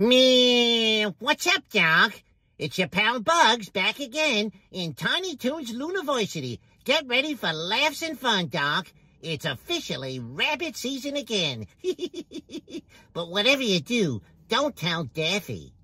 Me, what's up, Doc? It's your pal Bugs back again in Tiny Toons Looniversity. Get ready for laughs and fun, Doc. It's officially rabbit season again. but whatever you do, don't tell Daffy.